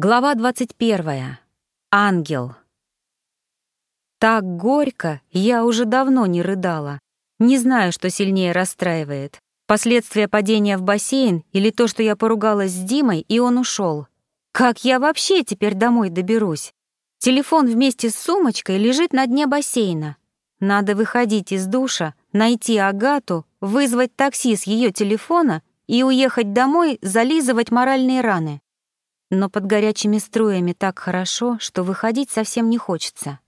Глава 21. Ангел. Так горько я уже давно не рыдала. Не знаю, что сильнее расстраивает. Последствия падения в бассейн или то, что я поругалась с Димой, и он ушел. Как я вообще теперь домой доберусь? Телефон вместе с сумочкой лежит на дне бассейна. Надо выходить из душа, найти Агату, вызвать такси с ее телефона и уехать домой зализывать моральные раны. Но под горячими струями так хорошо, что выходить совсем не хочется.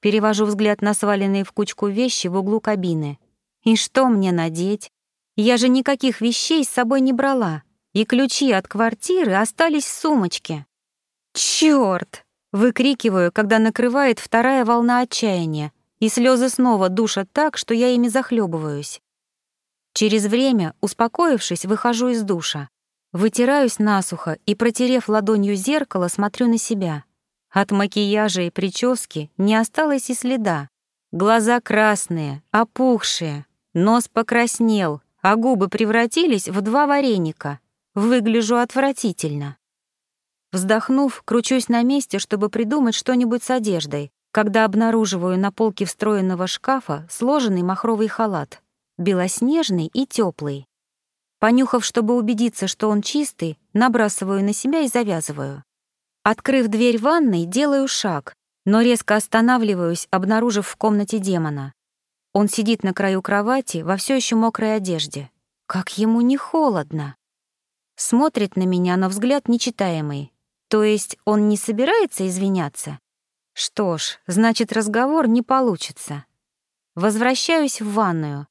Перевожу взгляд на сваленные в кучку вещи в углу кабины. И что мне надеть? Я же никаких вещей с собой не брала, и ключи от квартиры остались в сумочке. Чёрт! Выкрикиваю, когда накрывает вторая волна отчаяния, и слезы снова душат так, что я ими захлебываюсь. Через время, успокоившись, выхожу из душа. Вытираюсь насухо и, протерев ладонью зеркало, смотрю на себя. От макияжа и прически не осталось и следа. Глаза красные, опухшие, нос покраснел, а губы превратились в два вареника. Выгляжу отвратительно. Вздохнув, кручусь на месте, чтобы придумать что-нибудь с одеждой, когда обнаруживаю на полке встроенного шкафа сложенный махровый халат, белоснежный и теплый. Понюхав, чтобы убедиться, что он чистый, набрасываю на себя и завязываю. Открыв дверь ванной, делаю шаг, но резко останавливаюсь, обнаружив в комнате демона. Он сидит на краю кровати во все еще мокрой одежде. Как ему не холодно. Смотрит на меня, но взгляд нечитаемый. То есть он не собирается извиняться? Что ж, значит, разговор не получится. Возвращаюсь в ванную,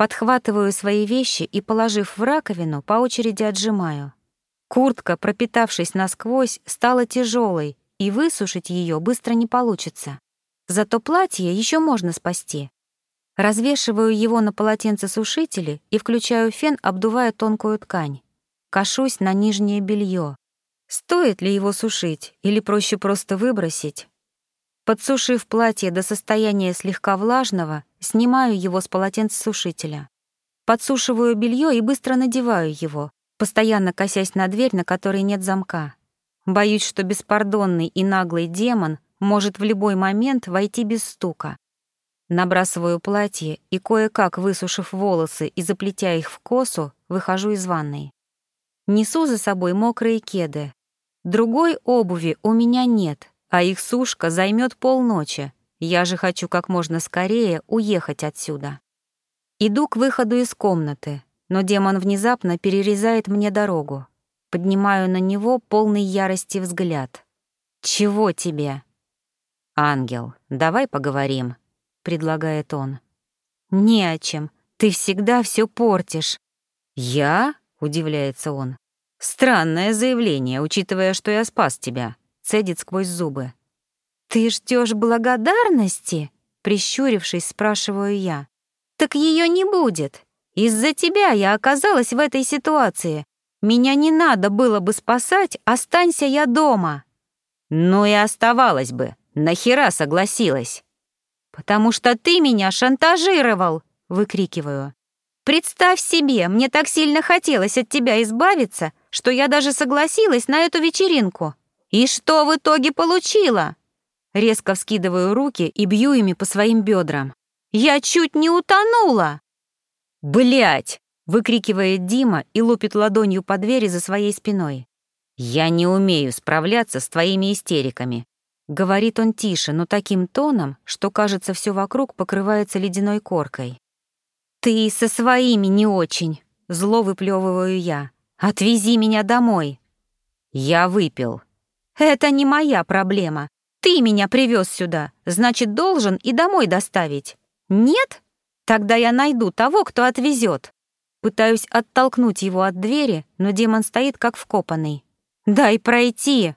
Подхватываю свои вещи и, положив в раковину, по очереди отжимаю. Куртка, пропитавшись насквозь, стала тяжелой, и высушить ее быстро не получится. Зато платье еще можно спасти. Развешиваю его на полотенцесушителе и включаю фен, обдувая тонкую ткань. Кашусь на нижнее белье. Стоит ли его сушить или проще просто выбросить? Подсушив платье до состояния слегка влажного, снимаю его с полотенцесушителя. Подсушиваю белье и быстро надеваю его, постоянно косясь на дверь, на которой нет замка. Боюсь, что беспардонный и наглый демон может в любой момент войти без стука. Набрасываю платье и, кое-как высушив волосы и заплетя их в косу, выхожу из ванной. Несу за собой мокрые кеды. Другой обуви у меня нет, а их сушка займет полночи. Я же хочу как можно скорее уехать отсюда. Иду к выходу из комнаты, но демон внезапно перерезает мне дорогу. Поднимаю на него полный ярости взгляд. «Чего тебе?» «Ангел, давай поговорим», — предлагает он. «Не о чем. Ты всегда все портишь». «Я?» — удивляется он. «Странное заявление, учитывая, что я спас тебя цедит сквозь зубы. «Ты ждешь благодарности?» — прищурившись, спрашиваю я. «Так ее не будет. Из-за тебя я оказалась в этой ситуации. Меня не надо было бы спасать, останься я дома». «Ну и оставалась бы. Нахера согласилась?» «Потому что ты меня шантажировал!» — выкрикиваю. «Представь себе, мне так сильно хотелось от тебя избавиться, что я даже согласилась на эту вечеринку. «И что в итоге получила?» Резко вскидываю руки и бью ими по своим бедрам. «Я чуть не утонула!» «Блядь!» — выкрикивает Дима и лупит ладонью по двери за своей спиной. «Я не умею справляться с твоими истериками», — говорит он тише, но таким тоном, что, кажется, все вокруг покрывается ледяной коркой. «Ты со своими не очень», — зло выплевываю я. «Отвези меня домой». «Я выпил», «Это не моя проблема. Ты меня привез сюда, значит, должен и домой доставить. Нет? Тогда я найду того, кто отвезет. Пытаюсь оттолкнуть его от двери, но демон стоит как вкопанный. «Дай пройти!»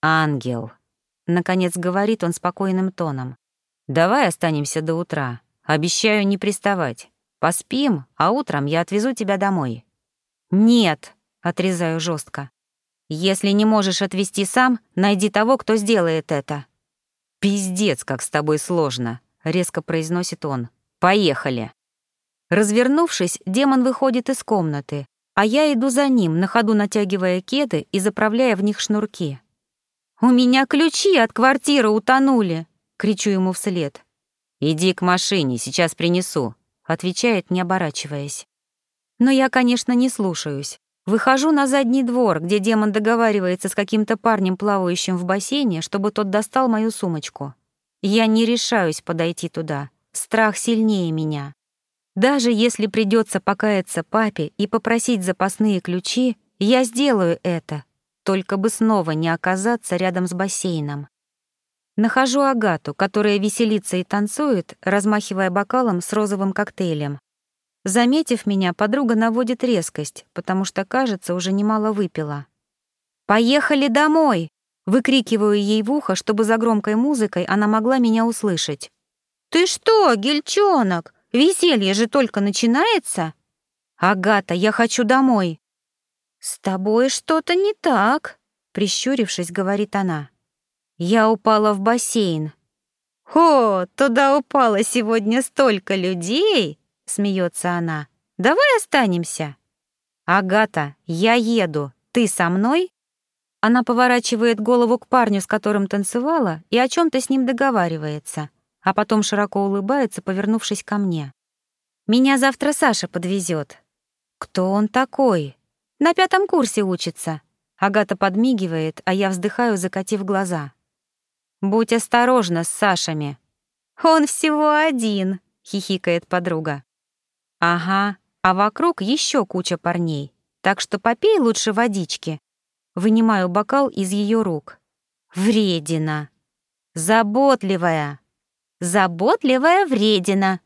«Ангел», — наконец говорит он спокойным тоном. «Давай останемся до утра. Обещаю не приставать. Поспим, а утром я отвезу тебя домой». «Нет», — отрезаю жестко. Если не можешь отвезти сам, найди того, кто сделает это». «Пиздец, как с тобой сложно», — резко произносит он. «Поехали». Развернувшись, демон выходит из комнаты, а я иду за ним, на ходу натягивая кеды и заправляя в них шнурки. «У меня ключи от квартиры утонули!» — кричу ему вслед. «Иди к машине, сейчас принесу», — отвечает, не оборачиваясь. Но я, конечно, не слушаюсь. Выхожу на задний двор, где демон договаривается с каким-то парнем, плавающим в бассейне, чтобы тот достал мою сумочку. Я не решаюсь подойти туда. Страх сильнее меня. Даже если придется покаяться папе и попросить запасные ключи, я сделаю это, только бы снова не оказаться рядом с бассейном. Нахожу Агату, которая веселится и танцует, размахивая бокалом с розовым коктейлем. Заметив меня, подруга наводит резкость, потому что, кажется, уже немало выпила. «Поехали домой!» — выкрикиваю ей в ухо, чтобы за громкой музыкой она могла меня услышать. «Ты что, гельчонок? Веселье же только начинается!» «Агата, я хочу домой!» «С тобой что-то не так», — прищурившись, говорит она. «Я упала в бассейн». «О, туда упало сегодня столько людей!» — смеется она. «Давай останемся». «Агата, я еду. Ты со мной?» Она поворачивает голову к парню, с которым танцевала, и о чем то с ним договаривается, а потом широко улыбается, повернувшись ко мне. «Меня завтра Саша подвезет. «Кто он такой?» «На пятом курсе учится». Агата подмигивает, а я вздыхаю, закатив глаза. «Будь осторожна с Сашами». «Он всего один», — хихикает подруга. Ага, а вокруг еще куча парней, так что попей лучше водички. Вынимаю бокал из ее рук. Вредина. Заботливая. Заботливая вредина.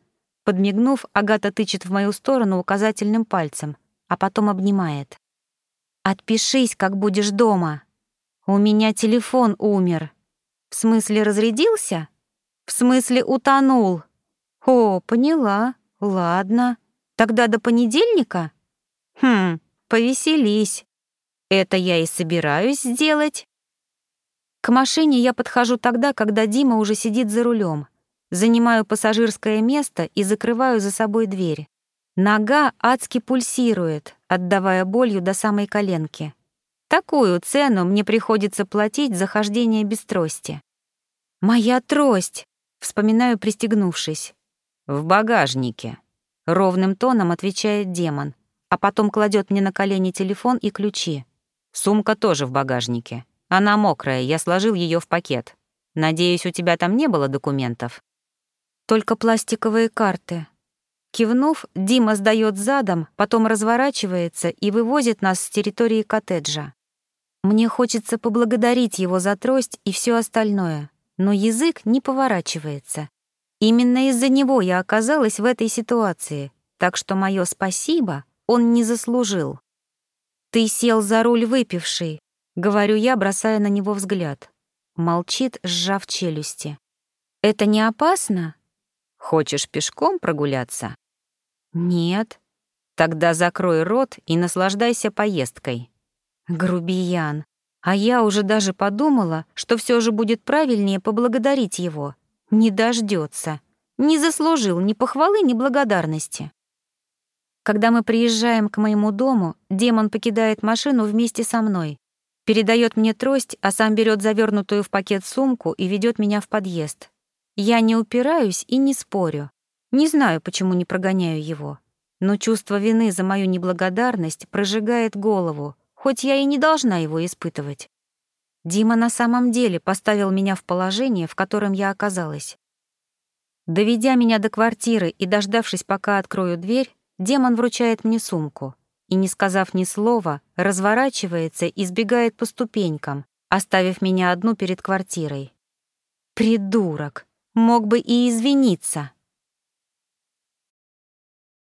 Подмигнув, Агата тычет в мою сторону указательным пальцем, а потом обнимает. «Отпишись, как будешь дома. У меня телефон умер. В смысле разрядился? В смысле утонул? О, поняла. Ладно. Тогда до понедельника? Хм, повеселись. Это я и собираюсь сделать. К машине я подхожу тогда, когда Дима уже сидит за рулем. Занимаю пассажирское место и закрываю за собой дверь. Нога адски пульсирует, отдавая болью до самой коленки. Такую цену мне приходится платить за хождение без трости. «Моя трость!» — вспоминаю, пристегнувшись. «В багажнике», Ровным тоном отвечает демон, а потом кладет мне на колени телефон и ключи. Сумка тоже в багажнике. Она мокрая, я сложил ее в пакет. Надеюсь, у тебя там не было документов? Только пластиковые карты. Кивнув, Дима сдает задом, потом разворачивается и вывозит нас с территории коттеджа. Мне хочется поблагодарить его за трость и все остальное, но язык не поворачивается. Именно из-за него я оказалась в этой ситуации, так что мое спасибо он не заслужил. «Ты сел за руль выпивший», — говорю я, бросая на него взгляд. Молчит, сжав челюсти. «Это не опасно?» «Хочешь пешком прогуляться?» «Нет». «Тогда закрой рот и наслаждайся поездкой». Грубиян. А я уже даже подумала, что все же будет правильнее поблагодарить его. Не дождется. Не заслужил ни похвалы, ни благодарности. Когда мы приезжаем к моему дому, демон покидает машину вместе со мной, передает мне трость, а сам берет завернутую в пакет сумку и ведет меня в подъезд. Я не упираюсь и не спорю. Не знаю, почему не прогоняю его. Но чувство вины за мою неблагодарность прожигает голову, хоть я и не должна его испытывать. Дима на самом деле поставил меня в положение, в котором я оказалась. Доведя меня до квартиры и дождавшись, пока открою дверь, демон вручает мне сумку и, не сказав ни слова, разворачивается и сбегает по ступенькам, оставив меня одну перед квартирой. Придурок! Мог бы и извиниться.